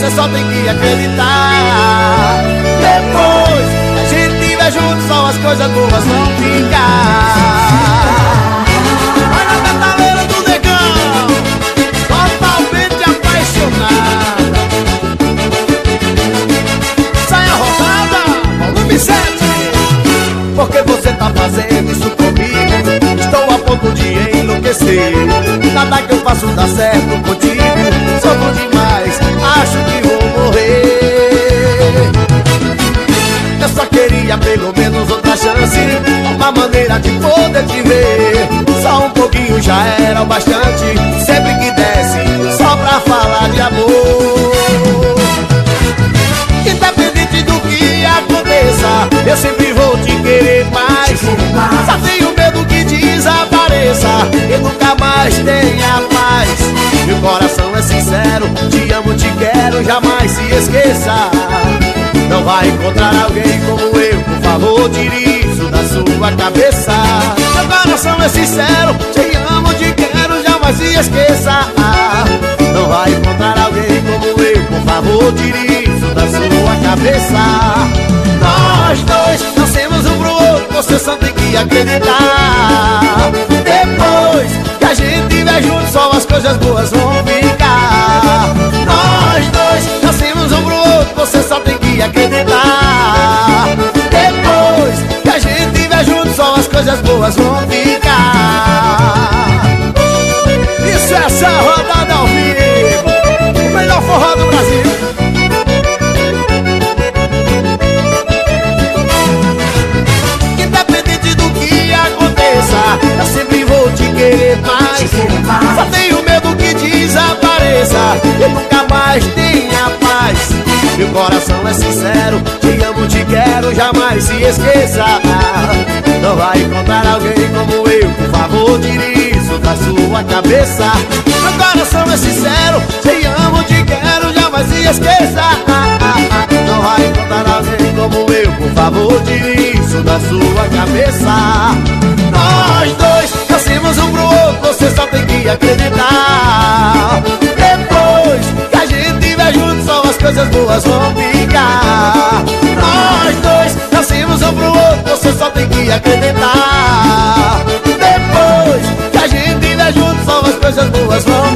você só tem que acreditar. Depois a gente estiver junto Só as coisas boas vão ficar. Olha a metaleira do negão Totalmente apaixonada Saia rodada, volume 7 Porque você tá fazendo isso comigo? Estou a ponto de enlouquecer. Nada que eu faço dá certo contigo Uma maneira de poder te ver. Só um pouquinho já era o bastante. Sempre que desce, só pra falar de amor. Independente do que aconteça Eu sempre vou te querer mais. Só tenho medo que desapareça E nunca mais tenha paz. Meu coração é sincero Te amo, te quero, jamais se esqueça. Não vai encontrar alguém como eu Por favor, sua cabeça. Meu coração é sincero Te amo, te quero, jamais se esqueça. Não vai encontrar alguém como eu Por favor, tire isso da sua cabeça. Nós dois nascemos um pro outro Você só tem que acreditar. Depois que a gente estiver junto Só as coisas boas vão coisas boas vão ficar. Isso é essa rodada ao vivo. O melhor forró do Brasil. Independente do que aconteça Eu sempre vou te querer mais. Só tenho medo que desapareça. E nunca mais tenha paz. Meu coração é sincero. Te amo, te quero, jamais. Se esqueça Não vai encontrar alguém como eu. Por favor, tire isso da sua cabeça. Meu coração é sincero Te amo, te quero, jamais se esqueça. Não vai encontrar alguém como eu. Por favor, tire isso da sua cabeça. Nós dois nascemos um pro outro Você só tem que acreditar. Depois que a gente estiver junto Só as coisas boas vão acreditar. Depois que a gente vive junto, só as coisas boas vão.